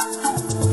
Bye.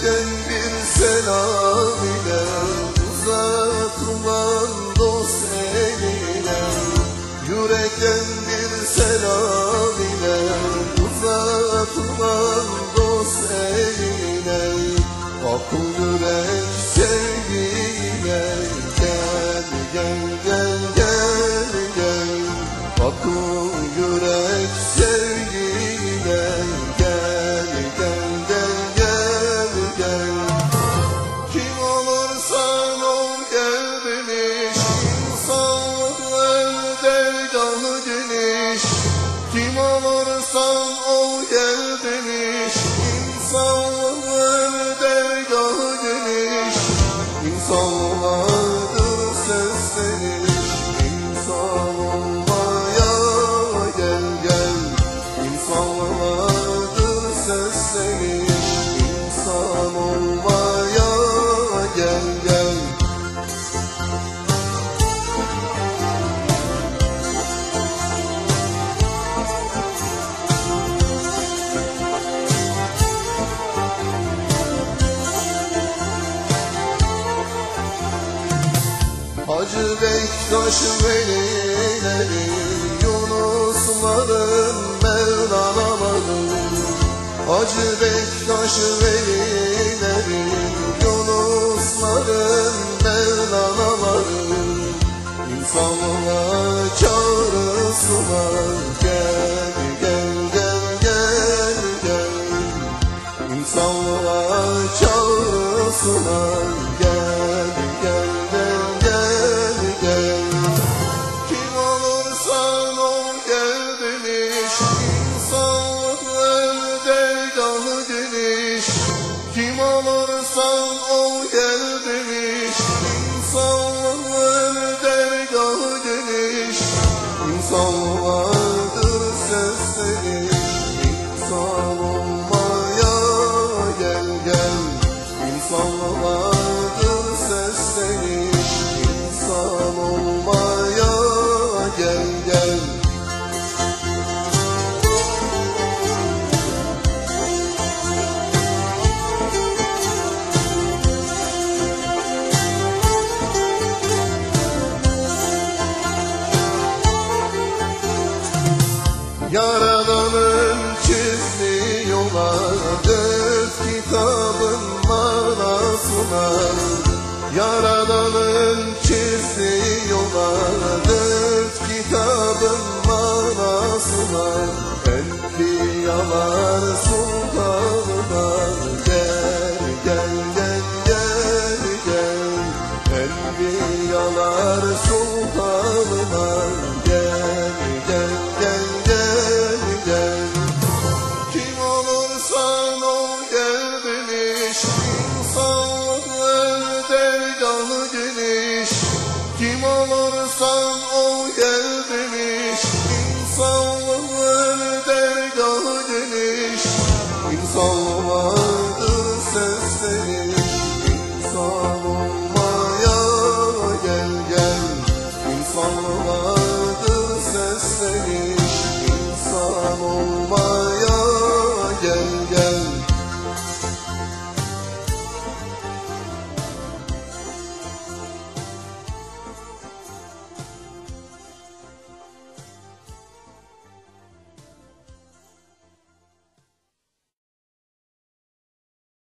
Yürekten bir selam ile Uzatman dost eline Yürekten bir selam ile Uzatman dost eline Akıl yürek sevgiyle Gel gel gel gel gel. Akıl yürek sevgiyle olursan ol gel demiş İnsanlık dergahı geniş. İnsanlardır sesleniş Hacı Bektaş velileri Yunusların Mevlana'ları Hacı Bektaş velileri Yunusların Mevlana'ları İnsanlığa çağrısı var Gel gel gel gel gel. İnsanlığa çağrısı var Gel gel gel Yaradanın çizdiği yola Döz kitabın manasına. Yaradanın çizdiği yola Döz kitabın manasına. Enfiyalar